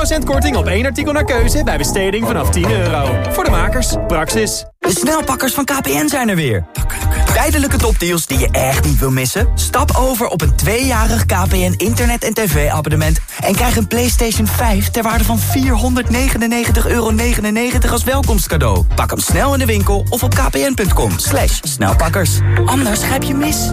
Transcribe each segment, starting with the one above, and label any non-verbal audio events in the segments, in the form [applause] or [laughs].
10% korting op één artikel naar keuze bij besteding vanaf 10 euro. Voor de makers, Praxis. De snelpakkers van KPN zijn er weer. Tijdelijke topdeals die je echt niet wil missen? Stap over op een tweejarig KPN internet- en tv-abonnement... en krijg een PlayStation 5 ter waarde van 499,99 euro als welkomstcadeau. Pak hem snel in de winkel of op kpn.com. Snelpakkers. Anders grijp je mis.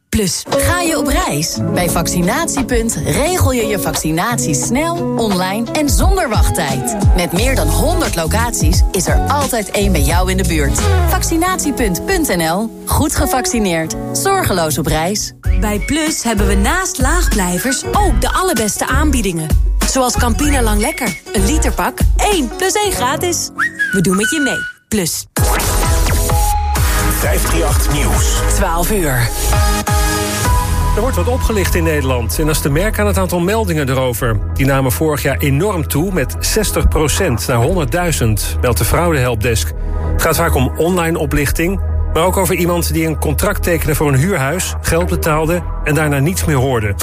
Plus. Ga je op reis? Bij Vaccinatiepunt regel je je vaccinatie snel, online en zonder wachttijd. Met meer dan 100 locaties is er altijd één bij jou in de buurt. Vaccinatiepunt.nl. Goed gevaccineerd. Zorgeloos op reis. Bij Plus hebben we naast laagblijvers ook de allerbeste aanbiedingen. Zoals Campina Lang Lekker. Een literpak, 1 plus 1 gratis. We doen met je mee. Plus. 538 Nieuws. 12 uur. Er wordt wat opgelicht in Nederland. En dat is te merken aan het aantal meldingen erover. Die namen vorig jaar enorm toe met 60% naar 100.000, meldt de fraudehelpdesk. Het gaat vaak om online oplichting, maar ook over iemand die een contract tekende voor een huurhuis, geld betaalde en daarna niets meer hoorde.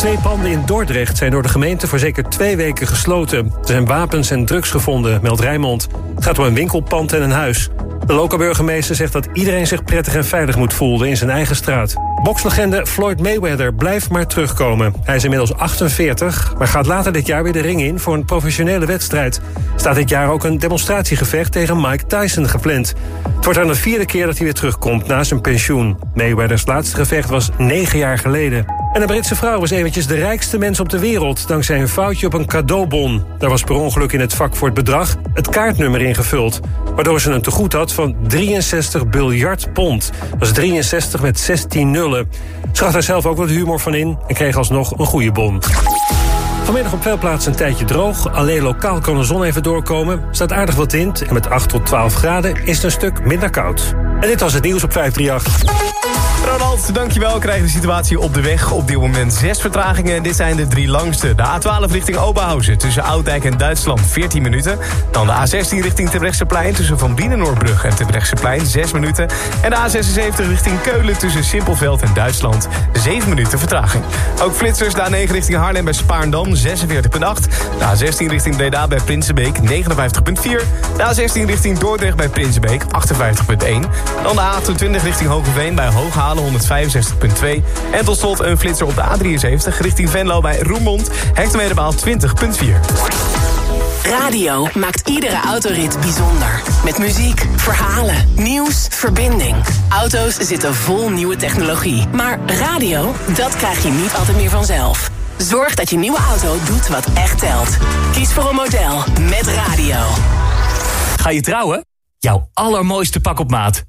Twee panden in Dordrecht zijn door de gemeente voor zeker twee weken gesloten. Er zijn wapens en drugs gevonden, meldt Rijnmond. Het gaat om een winkelpand en een huis. De lokale burgemeester zegt dat iedereen zich prettig en veilig moet voelen in zijn eigen straat. Bokslegende Floyd Mayweather blijft maar terugkomen. Hij is inmiddels 48, maar gaat later dit jaar weer de ring in voor een professionele wedstrijd. Staat dit jaar ook een demonstratiegevecht tegen Mike Tyson gepland. Het wordt aan de vierde keer dat hij weer terugkomt na zijn pensioen. Mayweathers laatste gevecht was negen jaar geleden. En een Britse vrouw was eventjes de rijkste mens op de wereld... dankzij een foutje op een cadeaubon. Daar was per ongeluk in het vak voor het bedrag het kaartnummer ingevuld... waardoor ze een tegoed had van 63 biljard pond. Dat is 63 met 16 nullen. Ze had daar zelf ook wat humor van in en kreeg alsnog een goede bon. Vanmiddag op veel plaatsen een tijdje droog. Alleen lokaal kan de zon even doorkomen. Staat aardig wat wind en met 8 tot 12 graden is het een stuk minder koud. En dit was het nieuws op 538. Ronald, dankjewel. We krijgen de situatie op de weg. Op dit moment zes vertragingen. Dit zijn de drie langste. De A12 richting Oberhausen tussen Oudijk en Duitsland 14 minuten. Dan de A16 richting Terbrechtseplein tussen Van Bienenoordbrug en Terbrechtseplein 6 minuten. En de A76 richting Keulen tussen Simpelveld en Duitsland 7 minuten vertraging. Ook flitsers de A9 richting Haarlem bij Spaarndam 46,8. De A16 richting Breda bij Prinsenbeek 59,4. De A16 richting Dordrecht bij Prinsenbeek 58,1. Dan de A28 richting Hogeveen bij Hooghalen 165,2. En tot slot een flitser op de A73 richting Venlo bij Roermond. Hectometerpaal 20,4. Radio maakt iedere autorit bijzonder. Met muziek, verhalen, nieuws, verbinding. Auto's zitten vol nieuwe technologie. Maar radio, dat krijg je niet altijd meer vanzelf. Zorg dat je nieuwe auto doet wat echt telt. Kies voor een model met radio. Ga je trouwen? Jouw allermooiste pak op maat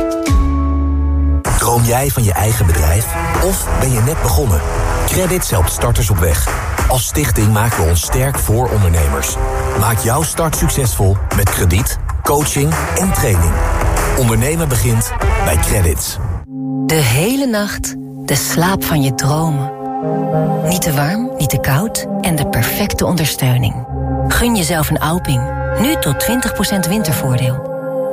Droom jij van je eigen bedrijf? Of ben je net begonnen? Credits helpt starters op weg. Als stichting maken we ons sterk voor ondernemers. Maak jouw start succesvol met krediet, coaching en training. Ondernemen begint bij Credits. De hele nacht de slaap van je dromen. Niet te warm, niet te koud en de perfecte ondersteuning. Gun jezelf een Alping. Nu tot 20% wintervoordeel.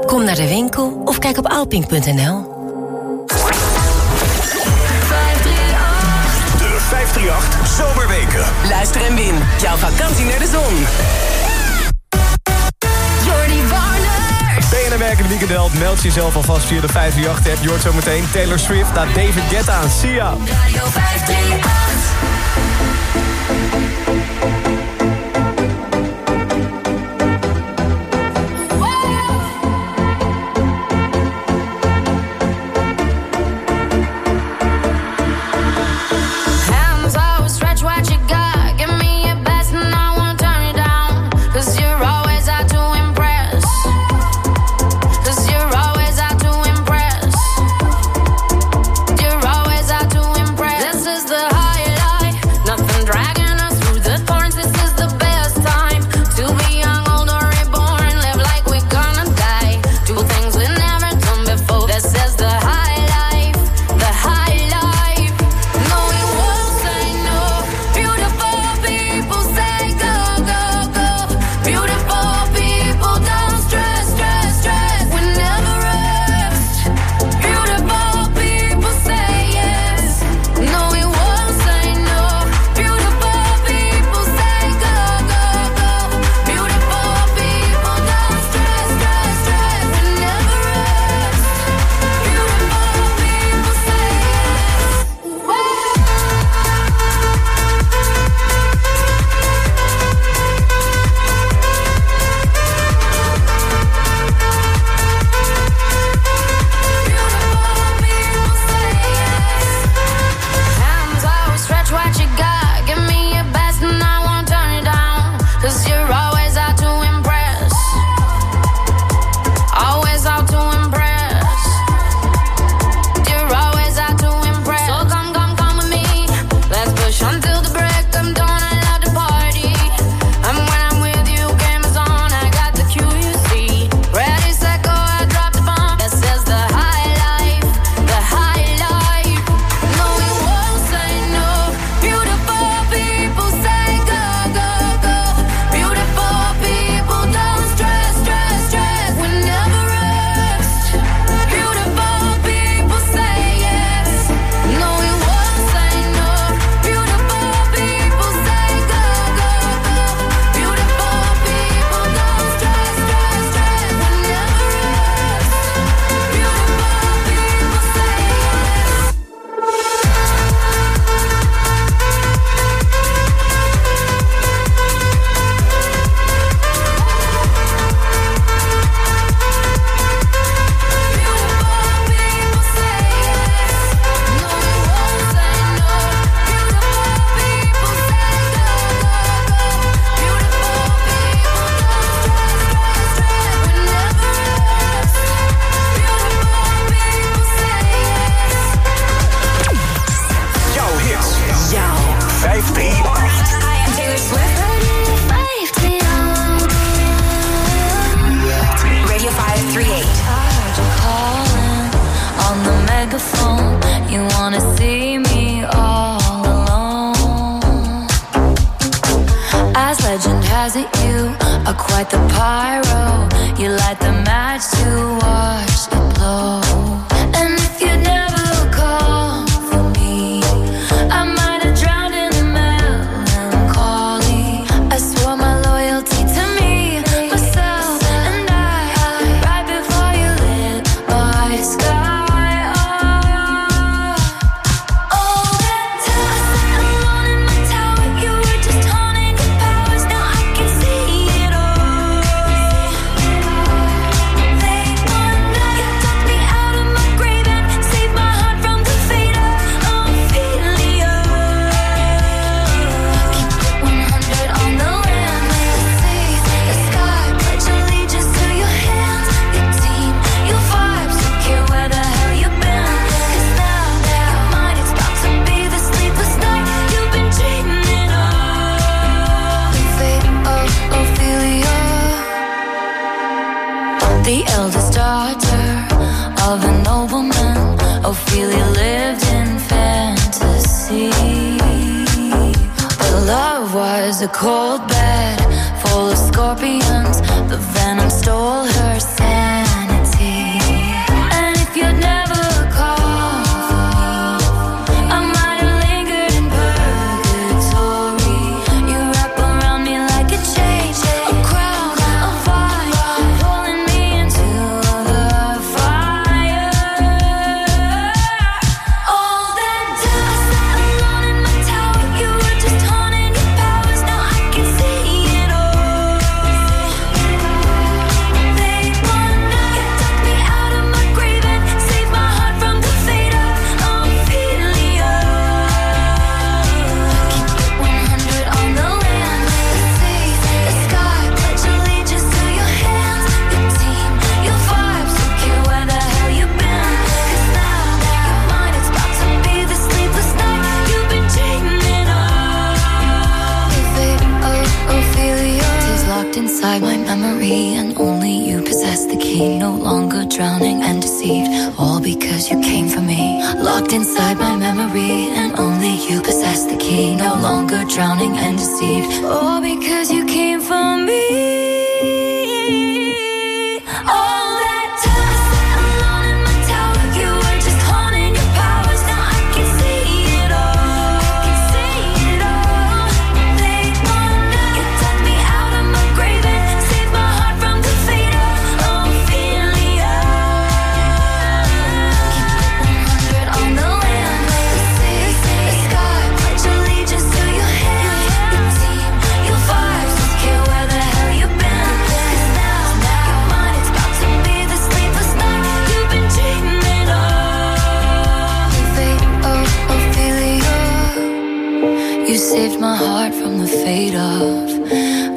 Kom naar de winkel of kijk op alping.nl. 538 Zomerweken. Luister en win. Jouw vakantie naar de zon. Jordi Warner. BNR. Meld jezelf alvast via de 538-app. Je hoort zometeen Taylor Swift naar David Guetta aan Sia. Radio 538.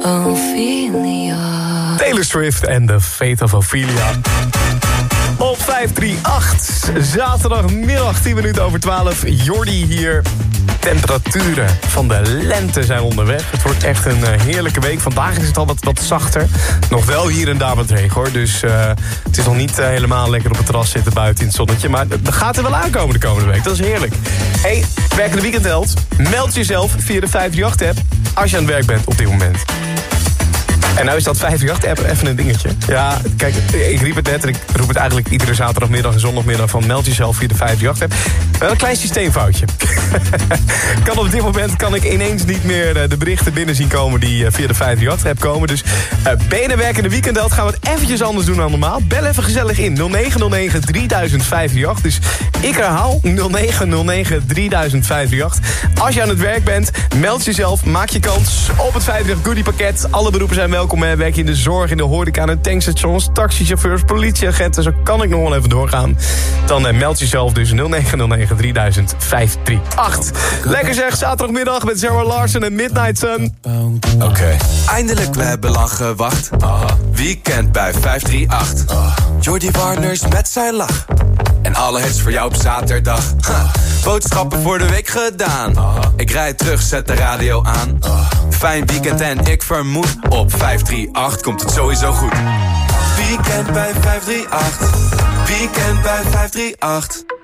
Ophelia. Taylor Swift en The Fate of Ophelia. Op 538, zaterdagmiddag 10 minuten over 12. Jordi hier. Temperaturen van de lente zijn onderweg. Het wordt echt een eh, heerlijke week. Vandaag is het al wat, wat zachter. Nog wel hier en daar wat regen hoor. Dus eh, het is nog niet eh, helemaal lekker op het terras zitten buiten in het zonnetje. Maar dat gaat er wel aankomen de komende week. Dat is heerlijk. Hey, werkende weekendheld. Meld jezelf via de 538-app als je aan het werk bent op dit moment. En nou is dat 538-app even een dingetje. Ja, kijk, ik riep het net en ik roep het eigenlijk iedere zaterdagmiddag en zondagmiddag van meld jezelf via de 538-app. Wel een klein systeemfoutje. [laughs] kan op dit moment kan ik ineens niet meer eh, de berichten binnen zien komen die eh, via de 538-app komen. Dus uh, benenwerkende weekendheld gaan we het eventjes anders doen dan normaal. Bel even gezellig in 0909 300538. Dus ik herhaal 0909 300538. Als je aan het werk bent, meld jezelf, maak je kans op het 50 goodie pakket. Alle beroepen zijn welkom. Hè. Werk je in de zorg, in de horeca, de tankstations, taxichauffeurs, politieagenten. Zo kan ik nog wel even doorgaan. Dan meld jezelf dus 0909 300538. Lekker zeg, zaterdagmiddag met Sarah Larsen en Midnight Sun. Oké. Okay. Eindelijk, we hebben lang gewacht. Uh, weekend bij 538. Uh. Jordi Warners met zijn lach. En alle hits voor jou op zaterdag. Ha. Boodschappen voor de week gedaan. Uh. Ik rijd terug, zet de radio aan. Fijn weekend en ik vermoed op 538 komt het sowieso goed. Weekend bij 538. Weekend bij 538.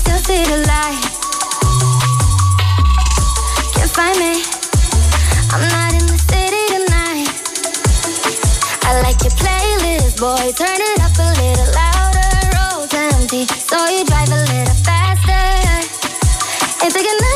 still see the light. Can't find me. I'm not in the city tonight. I like your playlist, boy. Turn it up a little louder. Roads empty, so you drive a little faster. Ain't thinking.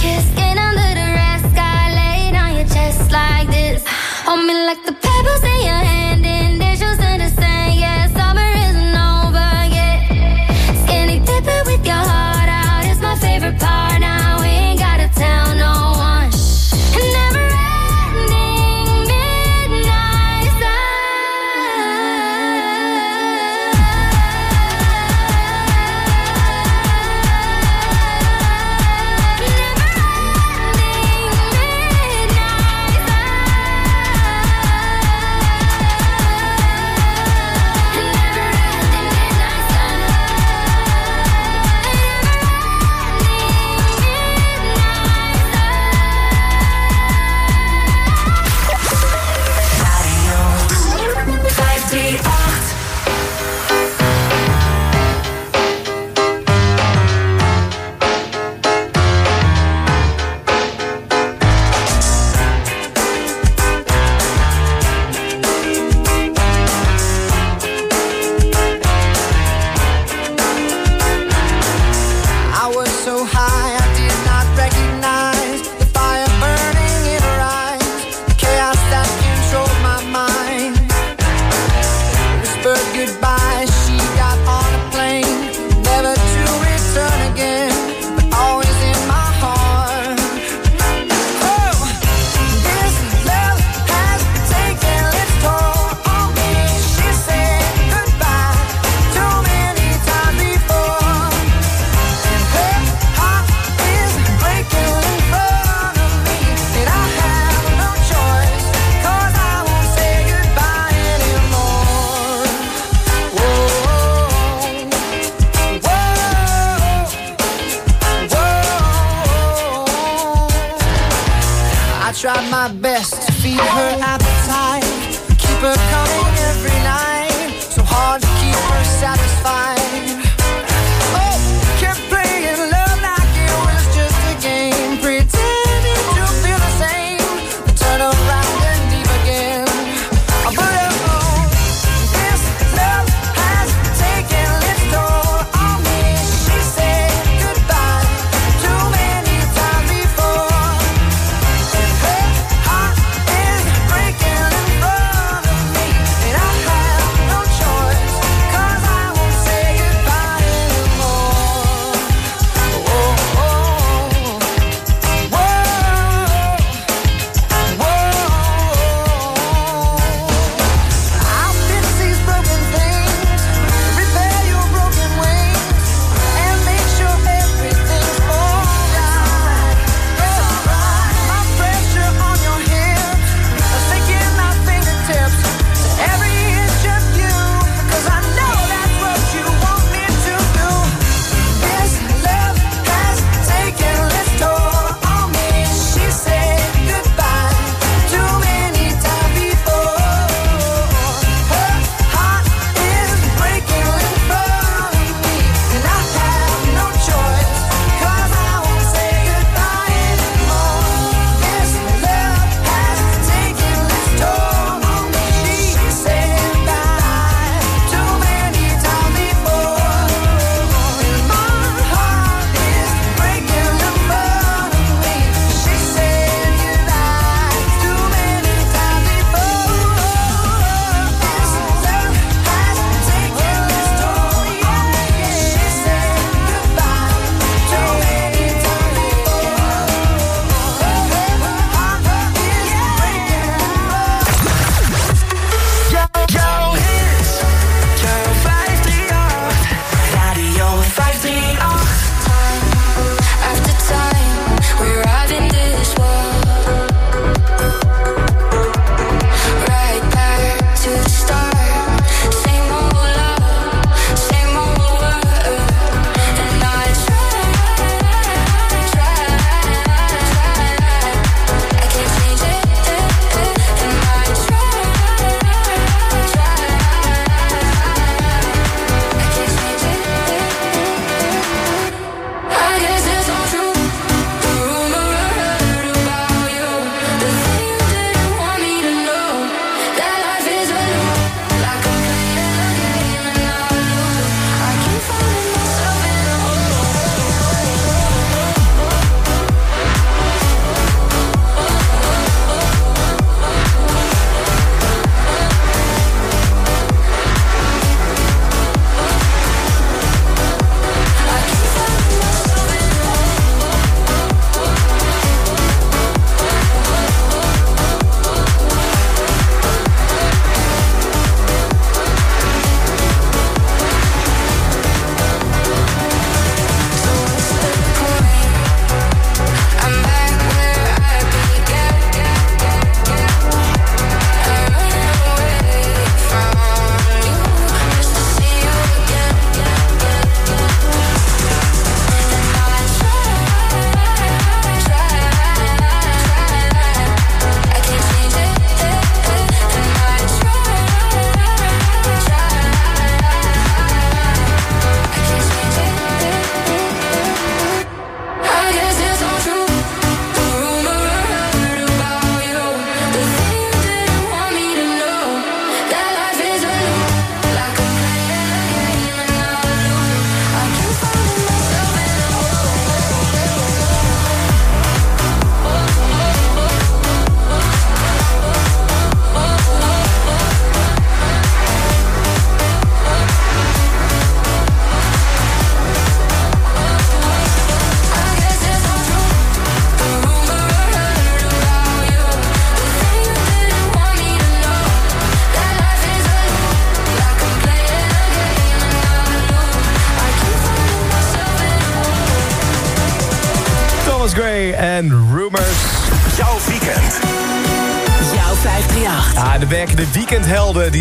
kiss and under the on your chest like this. Hold me like the pebbles in your hand. my best to feed her. I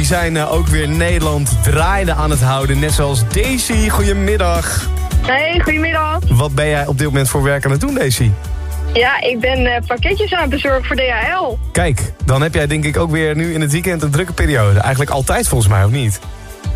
zijn eh, ook weer Nederland draaiende aan het houden. Net zoals Daisy. Goedemiddag. Hey, goedemiddag. Wat ben jij op dit moment voor werk aan het doen, Daisy? Ja, ik ben eh, pakketjes aan het bezorgen voor DHL. Kijk, dan heb jij denk ik ook weer nu in het weekend een drukke periode. Eigenlijk altijd volgens mij, of niet?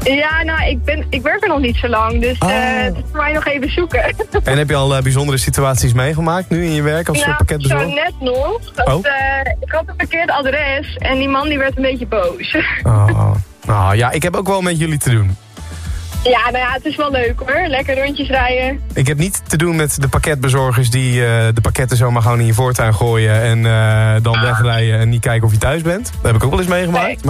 Ja, nou, ik, ben, ik werk er nog niet zo lang, dus eh, het is voor mij nog even zoeken. [laughs] En heb je al eh, bijzondere situaties meegemaakt nu in je werk als ja, ja, pakketbezorger? zo net nog. Dat, Oh. eh, ik had een verkeerd adres en die man die werd een beetje boos. Oh. [laughs] Nou ja, ik heb ook wel met jullie te doen. Ja, nou ja, het is wel leuk hoor. Lekker rondjes rijden. Ik heb niet te doen met de pakketbezorgers die eh, de pakketten zomaar gewoon in je voortuin gooien en eh, dan wegrijden en niet kijken of je thuis bent. Dat heb ik ook wel eens meegemaakt.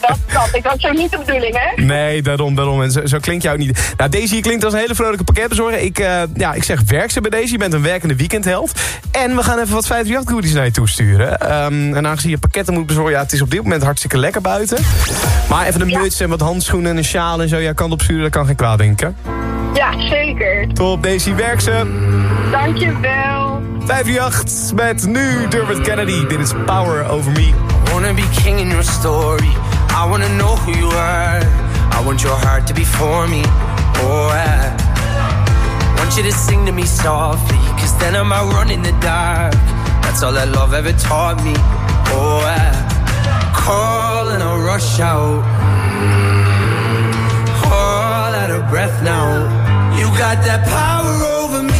Dat kan. Ik was zo niet de bedoeling, hè? Nee, daarom, daarom. En zo, zo klinkt jou niet. Nou, Daisy je klinkt als een hele vrolijke pakketbezorger. Ik, eh, ja, ik zeg werk ze bij Daisy. Je bent een werkende weekendheld. En we gaan even wat 538 goodies naar je toesturen. Ehm en aangezien je pakketten moet bezorgen... Ja, het is op dit moment hartstikke lekker buiten. Maar even een muts en wat handschoenen en een sjaal en zo. Ja, kan opsturen, dat kan geen kwaad, denk ik. hè? Ja, zeker. Top, Daisy, werk ze. Dankjewel. 538 met nu Dermot Kennedy. Dit is Power Over Me. I wanna be king in your story. I wanna know who you are. I want your heart to be for me. Oh, I want you to sing to me softly. Cause then I might run in the dark. That's all that love ever taught me. Oh, I call and I rush out. Breath now. You got that power over me.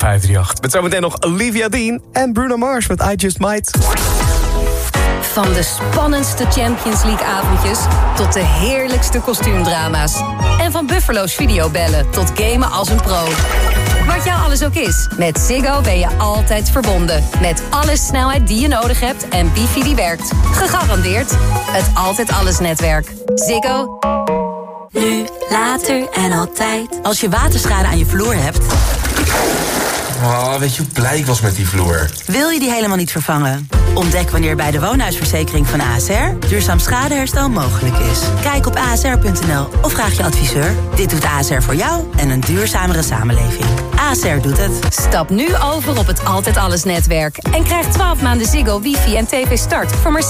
op 538. Met zometeen nog Olivia Dean en Bruno Mars met I Just Might. Van de spannendste Champions League avondjes tot de heerlijkste kostuumdrama's. En van Buffalo's videobellen tot gamen als een pro. Wat jou alles ook is, met Ziggo ben je altijd verbonden. Met alle snelheid die je nodig hebt en wifi die werkt. Gegarandeerd het Altijd Alles netwerk. Ziggo. Nu, later en altijd. Als je waterschade aan je vloer hebt... Oh, weet je hoe blij ik was met die vloer? Wil je die helemaal niet vervangen? Ontdek wanneer bij de woonhuisverzekering van ASR duurzaam schadeherstel mogelijk is. Kijk op asr.nl of vraag je adviseur. Dit doet ASR voor jou en een duurzamere samenleving. ASR doet het. Stap nu over op het Altijd Alles netwerk. En krijg 12 maanden Ziggo, wifi en tv start voor maar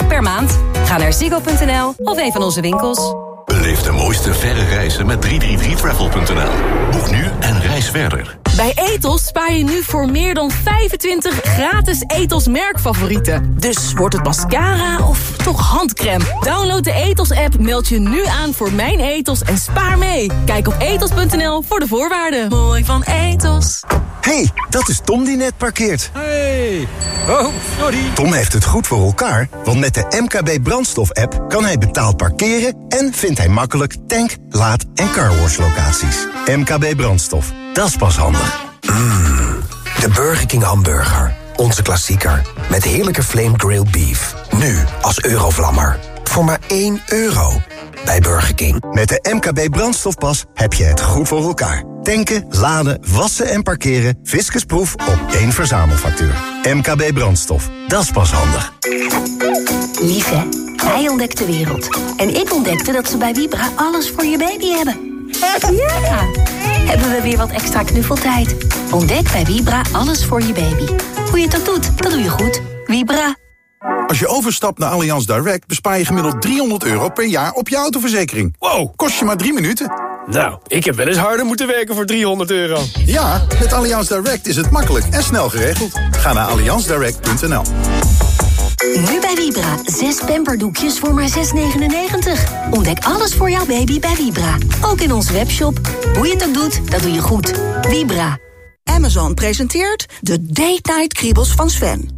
26,75 per maand. Ga naar ziggo.nl of een van onze winkels. Beleef de mooiste verre reizen met 333travel.nl. Boek nu en reis verder. Bij Etos spaar je nu voor meer dan 25 gratis Etos merkfavorieten. Dus wordt het mascara of toch handcrème? Download de Etos-app, meld je nu aan voor Mijn Etos en spaar mee. Kijk op etos.nl voor de voorwaarden. Mooi van Etos. hey, dat is Tom die net parkeert. Hey. Oh, sorry. Tom heeft het goed voor elkaar, want met de MKB brandstof-app kan hij betaald parkeren en vindt hij makkelijk tank, laad- en carwash locaties. MKB brandstof, dat is pas handig. De Burger King hamburger. Onze klassieker. Met heerlijke flame grilled beef. Nu als eurovlammer. Voor maar 1 euro. Bij Burger King. Met de MKB brandstofpas heb je het goed voor elkaar. Tanken, laden, wassen en parkeren. Fiscusproef op één verzamelfactuur. MKB brandstof, dat is pas handig. Lieve, hij ontdekt de wereld. En ik ontdekte dat ze bij Vibra alles voor je baby hebben. Ja! Hebben we weer wat extra knuffeltijd. Ontdek bij Vibra alles voor je baby. Hoe je het ook doet, dat doe je goed. Vibra. Als je overstapt naar Allianz Direct bespaar je gemiddeld 300 euro per jaar op je autoverzekering. Wow, kost je maar drie minuten. Nou, ik heb wel eens harder moeten werken voor 300 euro. Ja, met Allianz Direct is het makkelijk en snel geregeld. Ga naar allianzdirect.nl. Nu bij Vibra. Zes pamperdoekjes voor maar 6,99. Ontdek alles voor jouw baby bij Vibra. Ook in onze webshop. Hoe je het ook doet, dat doe je goed. Vibra. Amazon presenteert de Date Night Kriebels van Sven.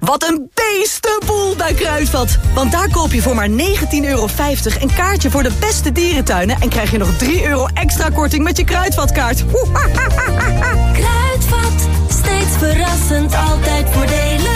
Wat een beestenboel bij Kruidvat. Want daar koop je voor maar 19,50 euro een kaartje voor de beste dierentuinen... en krijg je nog 3 euro extra korting met je Kruidvatkaart. Kruidvat, steeds verrassend, altijd voordelig.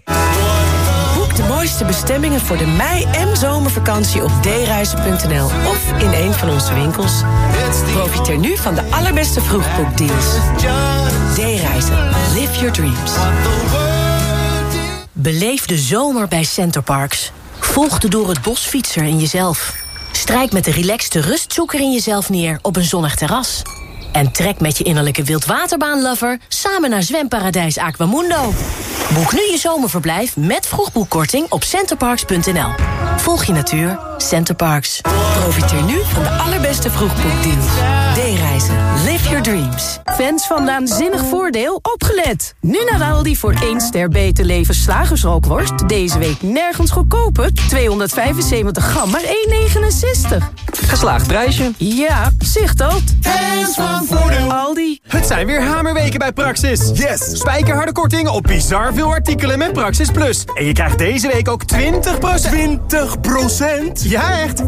De mooiste bestemmingen voor de mei- en zomervakantie op dereizen.nl of in een van onze winkels. Profiteer nu van de allerbeste vroegboekdeals. D-reizen. Live your dreams. Beleef de zomer bij Centerparks. Volg de door het bos fietser in jezelf. Strijk met de relaxte rustzoeker in jezelf neer op een zonnig terras. En trek met je innerlijke wildwaterbaanlover samen naar zwemparadijs Aquamundo. Boek nu je zomerverblijf met vroegboekkorting op centerparks.nl. Volg je natuur, Centerparks. Profiteer nu van de allerbeste vroegboekdeals. D-reizen. Live your dreams. Fans van Naanzinnig Voordeel, opgelet. Nu naar Aldi voor 1 ster beter leven slagersrookworst. Deze week nergens goedkoper. 275 gram, maar 1,69. Geslaagd prijsje. Ja, zicht dat. Fans van Voordeel. Aldi. Het zijn weer hamerweken bij Praxis. Yes! Spijkerharde korting op bizar veel artikelen met Praxis Plus. En je krijgt deze week ook 20%... 20%? Ja, echt! 20%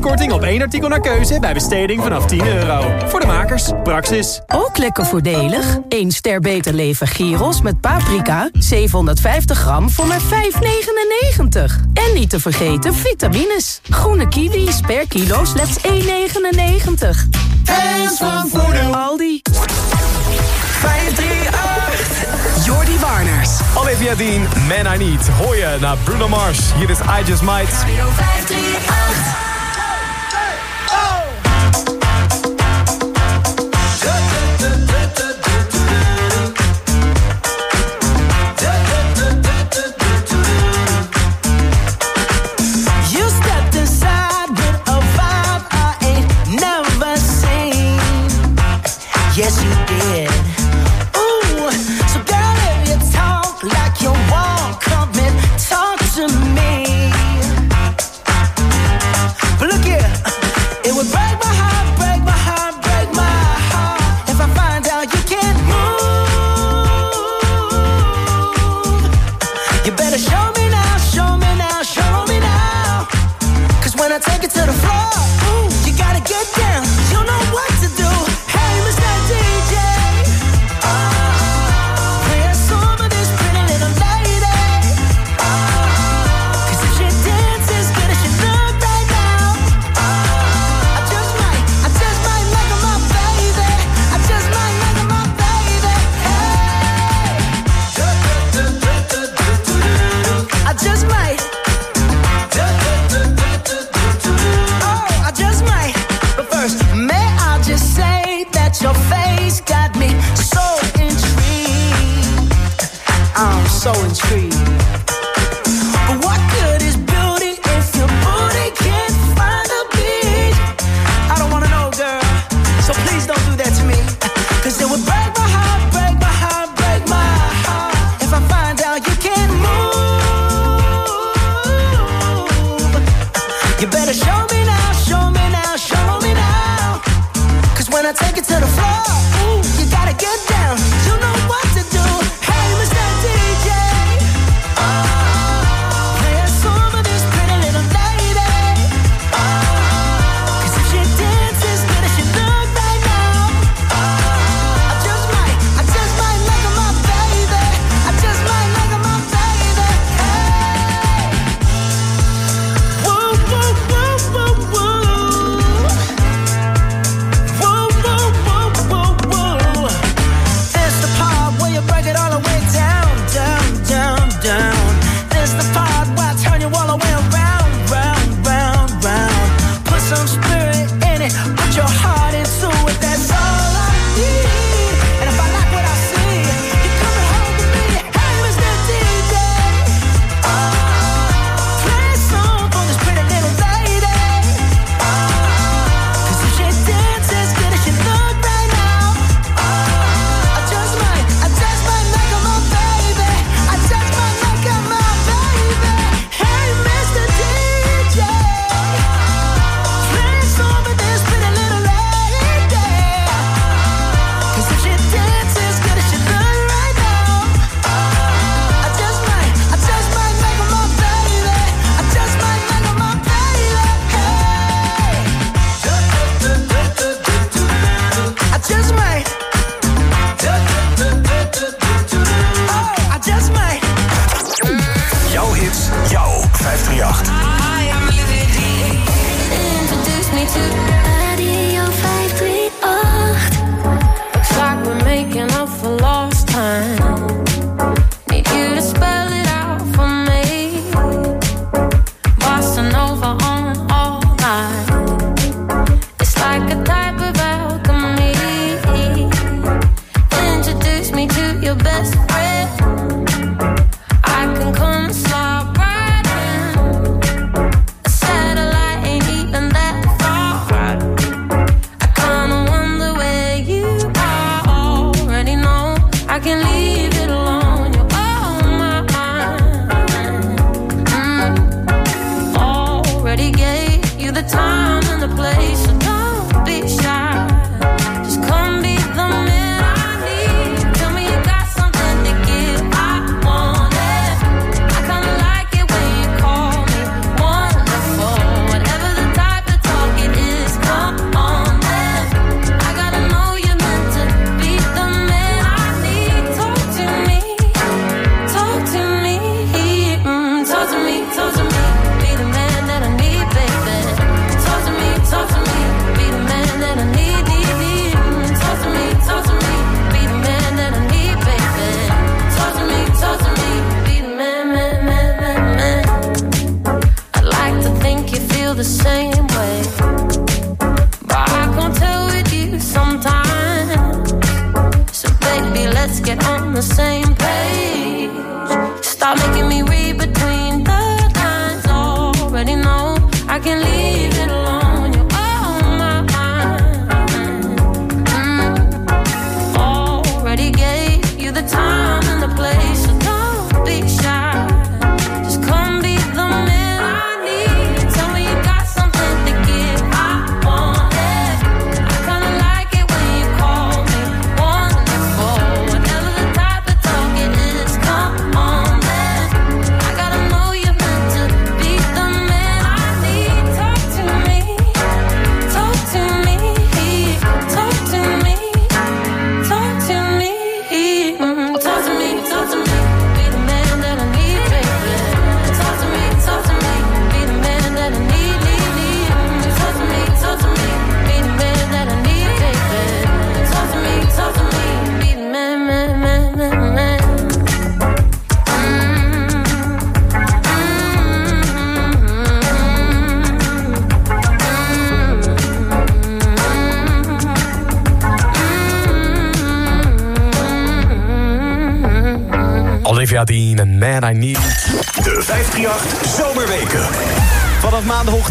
korting op één artikel naar keuze bij besteding vanaf 10 euro. Voor de Makers, Praxis. Ook lekker voordelig. 1 ster beter leven Giros met paprika. 750 gram voor maar 5,99. En niet te vergeten vitamines. Groene kiwis per kilo slechts 1,99. En van voeding. Aldi. 538. Jordi Warners. Olivia Dean, Man I Need. Hoor naar Bruno Mars. Hier is I Just Might. 538.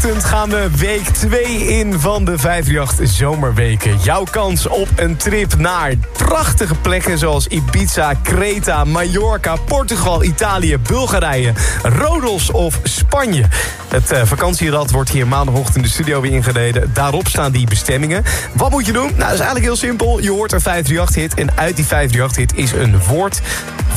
Vanochtend gaan we week 2 in van de 538 Zomerweken. Jouw kans op een trip naar prachtige plekken zoals Ibiza, Creta, Mallorca, Portugal, Italië, Bulgarije, Rodos of Spanje. Het eh, vakantierad wordt hier maandagochtend in de studio weer ingereden. Daarop staan die bestemmingen. Wat moet je doen? Nou, dat is eigenlijk heel simpel. Je hoort een 538-hit en uit die 538-hit is een woord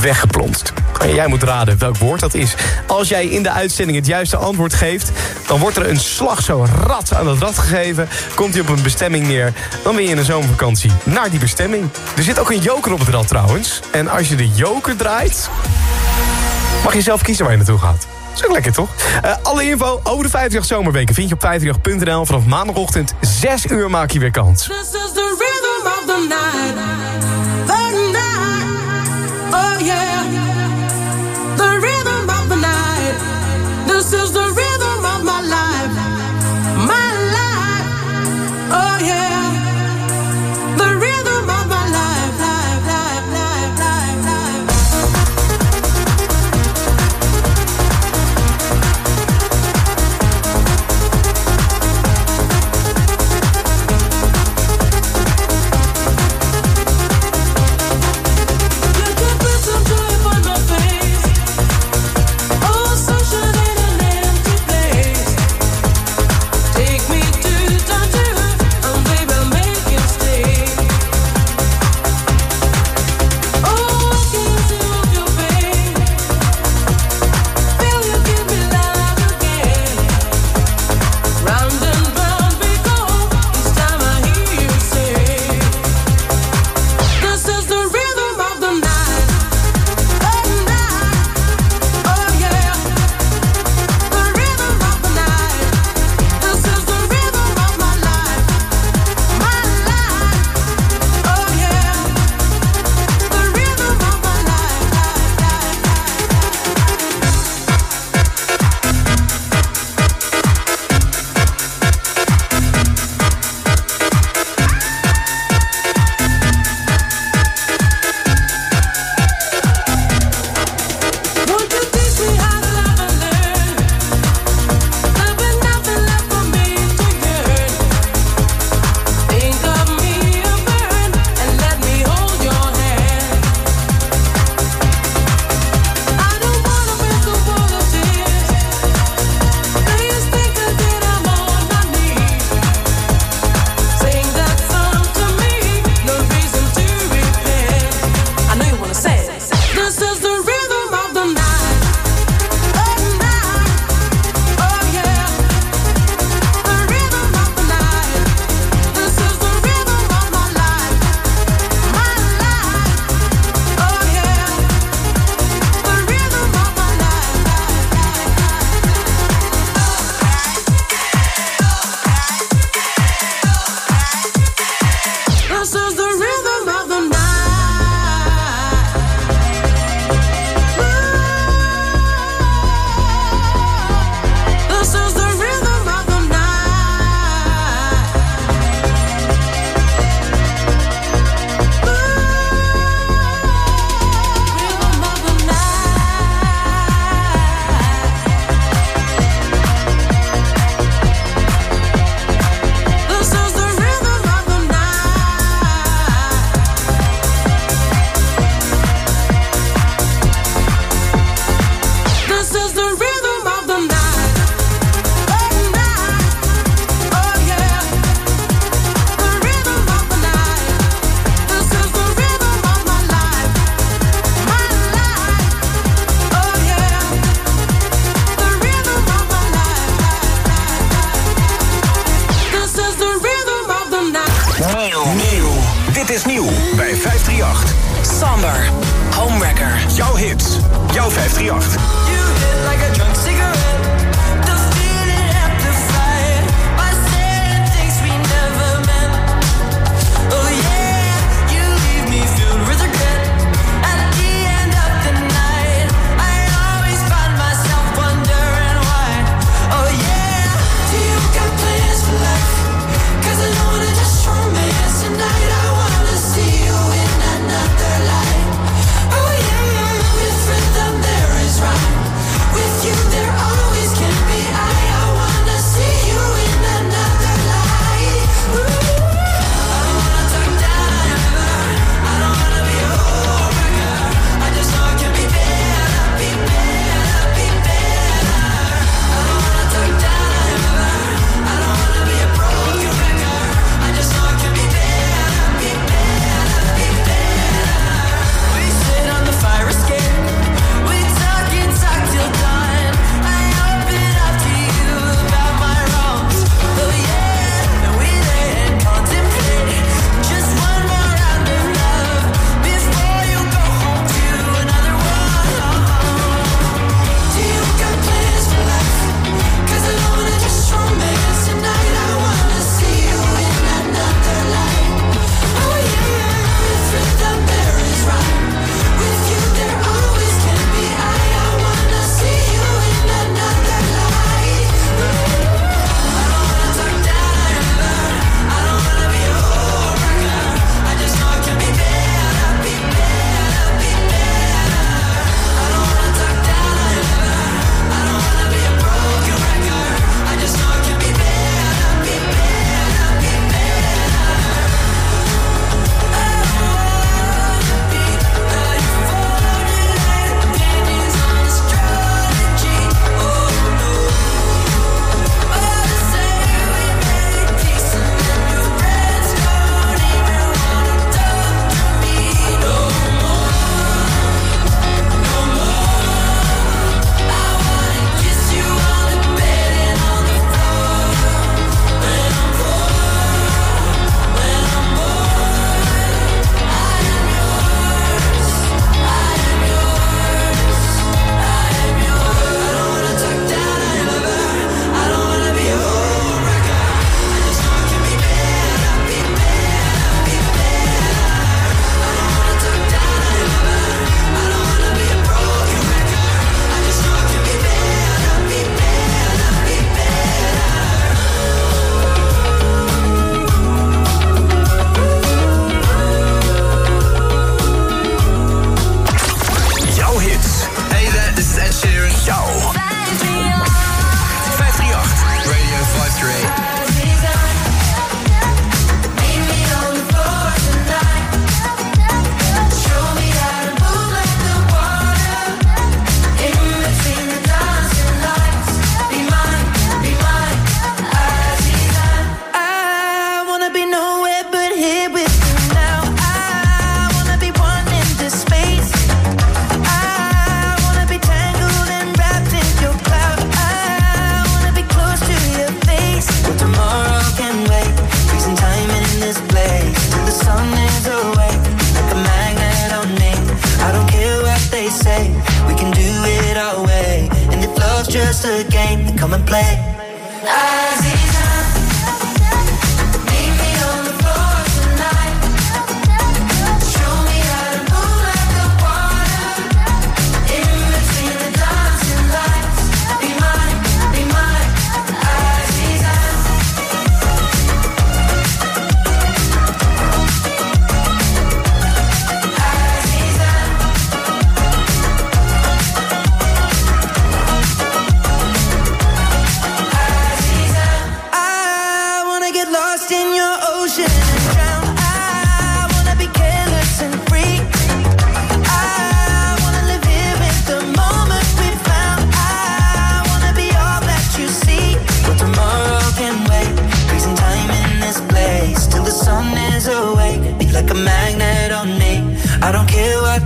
weggeplonst. En jij moet raden welk woord dat is. Als jij in de uitzending het juiste antwoord geeft... dan wordt er een slag zo rat aan het rad gegeven. Komt hij op een bestemming neer, dan ben je in een zomervakantie naar die bestemming. Er zit ook een joker op het rad trouwens. En als je de joker draait... mag je zelf kiezen waar je naartoe gaat. Zo lekker, toch? Eh, alle info over de 50 zomerweken vind je op 538.nl. Vanaf maandagochtend 6 uur maak je weer kans. This is the rhythm of the night.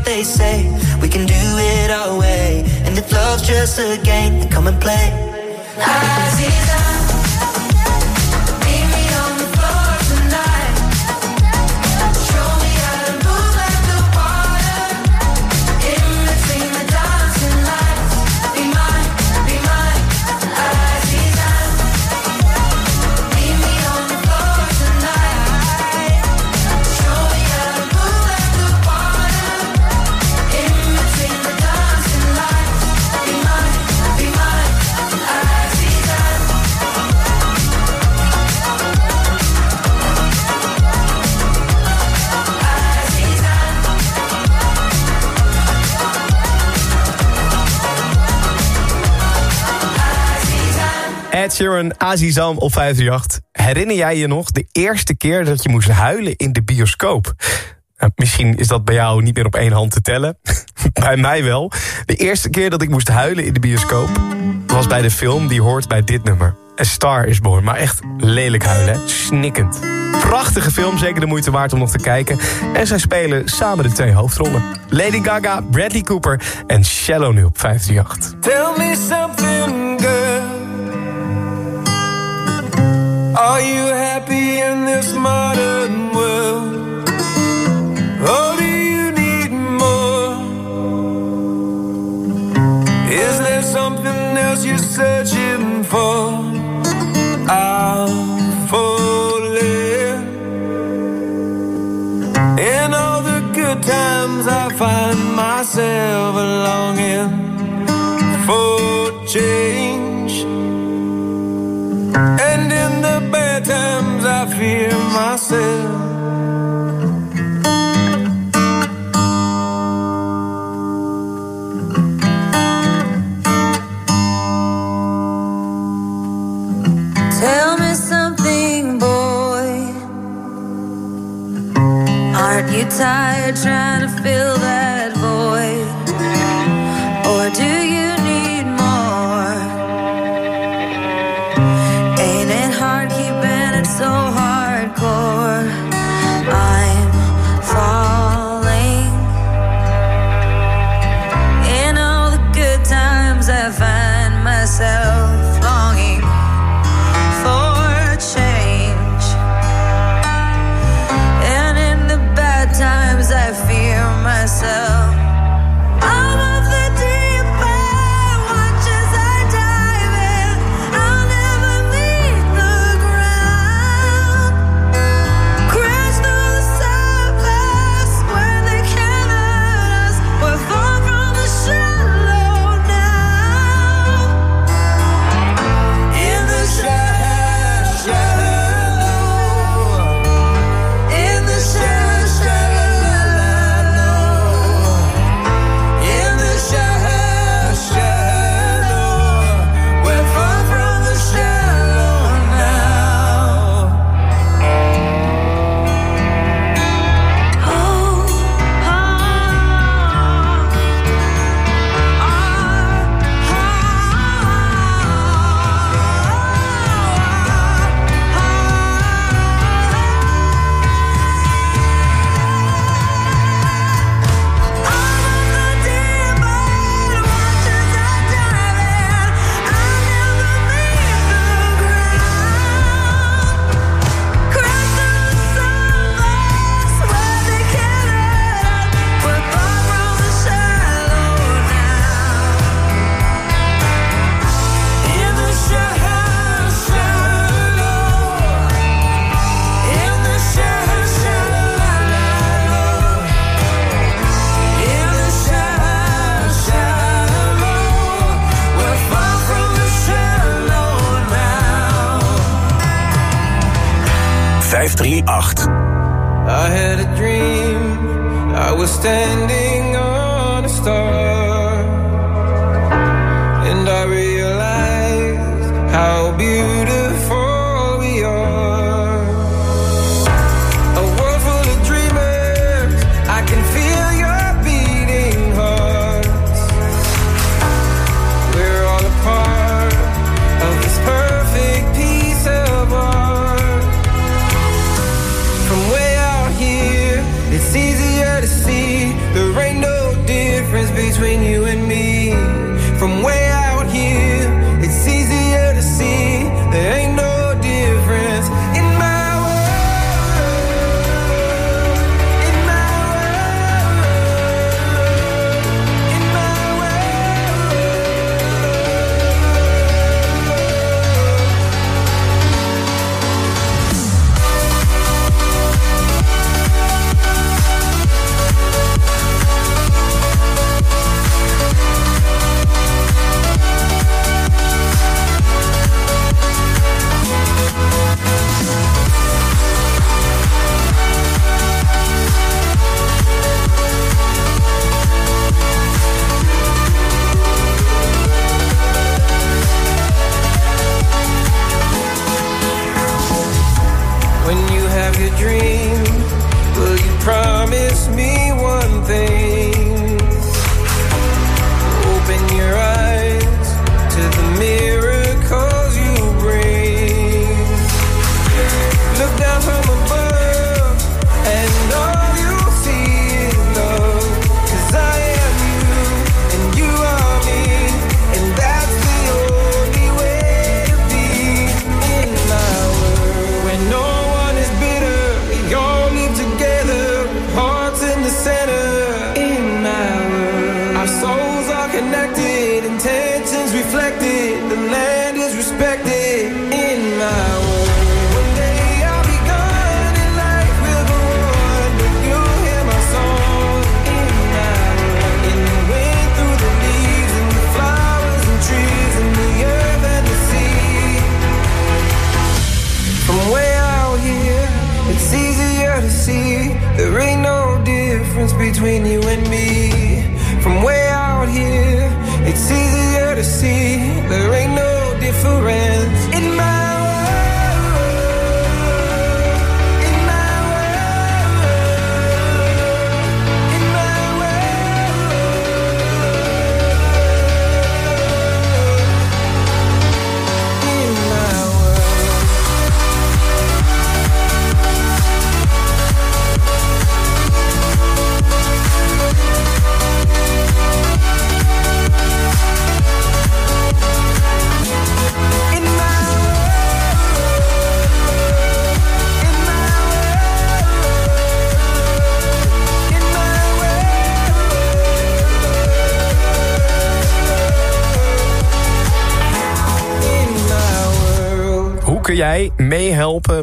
they say. We can do it our way. And if love's just a game, then come and play. Eyes is Sheeran, Azizam op 538. Herinner jij je nog de eerste keer dat je moest huilen in de bioscoop? Nou, misschien is dat bij jou niet meer op één hand te tellen. [laughs] bij mij wel. De eerste keer dat ik moest huilen in de bioscoop... was bij de film die hoort bij dit nummer. A Star is Born. Maar echt lelijk huilen? Snikkend. Prachtige film, zeker de moeite waard om nog te kijken. En zij spelen samen de twee hoofdrollen. Lady Gaga, Bradley Cooper en Shallow nu op 538. Tell me something, girl. Are you happy in this modern world?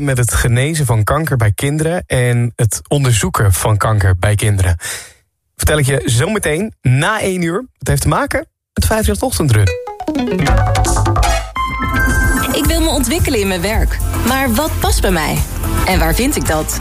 Met het genezen van kanker bij kinderen... en het onderzoeken van kanker bij kinderen? Vertel ik je zometeen na 1 uur. Het heeft te maken met 5 uur ochtendrun. Ik wil me ontwikkelen in mijn werk. Maar wat past bij mij? En waar vind ik dat?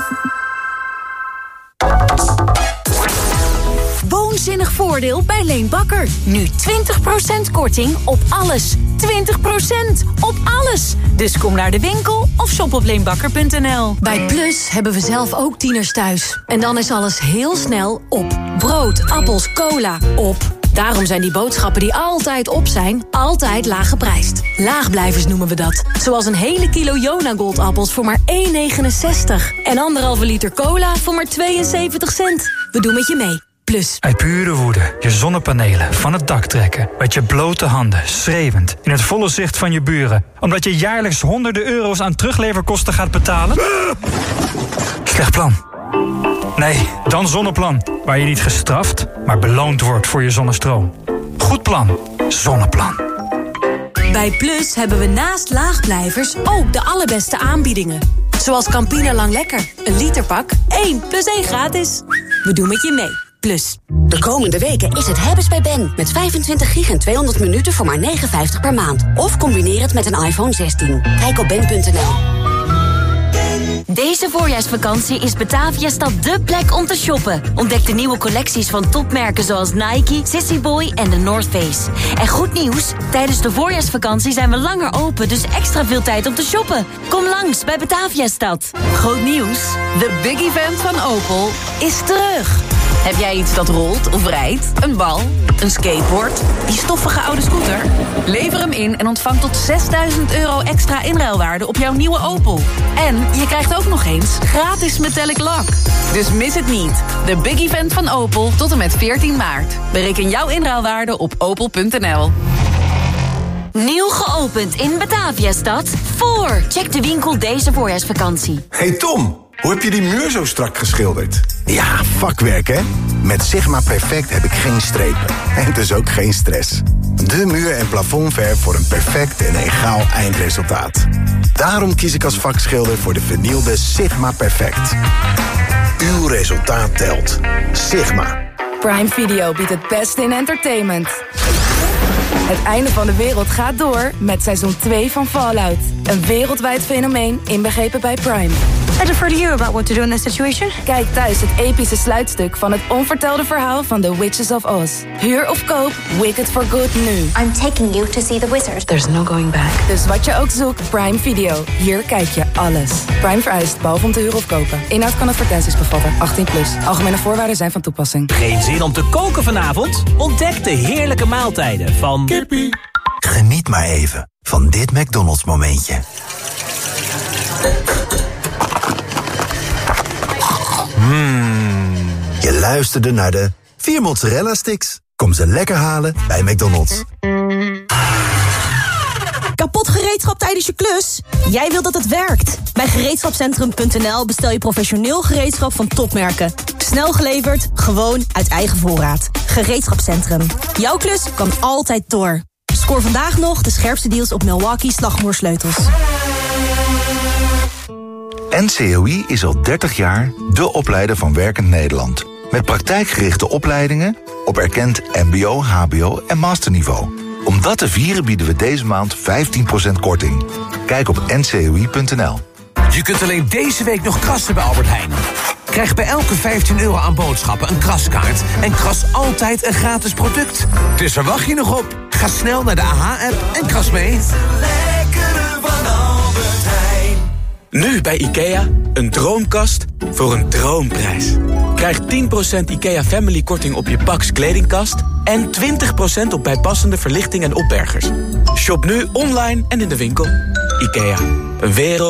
Woonzinnig voordeel bij Leen Bakker. Nu 20% korting op alles. 20% op alles. Dus kom naar de winkel of shop op leenbakker.nl. Bij Plus hebben we zelf ook tieners thuis. En dan is alles heel snel op. Brood, appels, cola, op. Daarom zijn die boodschappen die altijd op zijn, altijd laag geprijsd. Laagblijvers noemen we dat. Zoals een hele kilo Jona Goldappels voor maar 1,69. En anderhalve liter cola voor maar 72 cent. We doen met je mee. Plus. Uit pure woede je zonnepanelen van het dak trekken. Met je blote handen, schreeuwend, in het volle zicht van je buren. Omdat je jaarlijks honderden euro's aan terugleverkosten gaat betalen? Slecht plan. Nee, dan Zonneplan. Waar je niet gestraft, maar beloond wordt voor je zonnestroom. Goed plan. Zonneplan. Bij Plus hebben we naast laagblijvers ook de allerbeste aanbiedingen. Zoals Campina Lang Lekker. Een literpak, 1 plus 1 gratis. We doen met je mee. Plus. De komende weken is het hebben's bij Ben. Met 25 gig en 200 minuten voor maar 59 per maand. Of combineer het met een iPhone 16. Kijk op ben.nl. Deze voorjaarsvakantie is Bataviastad dé plek om te shoppen. Ontdek de nieuwe collecties van topmerken zoals Nike, Sissy Boy en The North Face. En goed nieuws, tijdens de voorjaarsvakantie zijn we langer open, dus extra veel tijd om te shoppen. Kom langs bij Bataviastad. Groot nieuws, de big event van Opel is terug. Heb jij iets dat rolt of rijdt? Een bal? Een skateboard? Die stoffige oude scooter? Lever hem in en ontvang tot 6000 euro extra inruilwaarde op jouw nieuwe Opel. En je krijgt ook nog eens gratis metallic lak. Dus mis het niet. De big event van Opel tot en met 14 maart. Bereken jouw inruilwaarde op opel.nl. Nieuw geopend in Bataviastad. Voor. Check de winkel deze voorjaarsvakantie. Hey Tom, hoe heb je die muur zo strak geschilderd? Ja, vakwerk hè? Met Sigma Perfect heb ik geen strepen. En dus ook geen stress. De muur- en plafondverf voor een perfect en egaal eindresultaat. Daarom kies ik als vakschilder voor de vernielde Sigma Perfect. Uw resultaat telt. Sigma. Prime Video biedt het beste in entertainment. Het einde van de wereld gaat door met seizoen 2 van Fallout. Een wereldwijd fenomeen, inbegrepen bij Prime. I defer to you about what to do in this situation. Kijk thuis het epische sluitstuk van het onvertelde verhaal van The Witches of Oz. Huur of koop, Wicked for Good nu. I'm taking you to see the wizard. There's no going back. Dus wat je ook zoekt, Prime Video. Hier kijk je alles. Prime vereist, behalve om te huren of kopen. Inhoud kan advertenties bevatten, 18 plus. Algemene voorwaarden zijn van toepassing. Geen zin om te koken vanavond? Ontdek de heerlijke maaltijden van... Kippie. Geniet maar even van dit McDonald's momentje. Mmm, luisterde naar de 4 mozzarella sticks. Kom ze lekker halen bij McDonald's. Kapot gereedschap tijdens je klus? Jij wilt dat het werkt. Bij gereedschapcentrum.nl bestel je professioneel gereedschap van topmerken. Snel geleverd, gewoon uit eigen voorraad. Gereedschapcentrum. Jouw klus kan altijd door. Scoor vandaag nog de scherpste deals op Milwaukee slagroersleutels. NCOI is al 30 jaar de opleider van Werkend Nederland. Met praktijkgerichte opleidingen op erkend mbo, hbo en masterniveau. Om dat te vieren bieden we deze maand 15% korting. Kijk op ncoi.nl. Je kunt alleen deze week nog krassen bij Albert Heijn. Krijg bij elke 15 euro aan boodschappen een kraskaart... en kras altijd een gratis product. Dus waar wacht je nog op? Ga snel naar de AH-app en kras mee. Nu bij IKEA, een droomkast voor een droomprijs. Krijg 10% IKEA Family korting op je Pax kledingkast... en 20% op bijpassende verlichting en opbergers. Shop nu online en in de winkel. IKEA, een wereld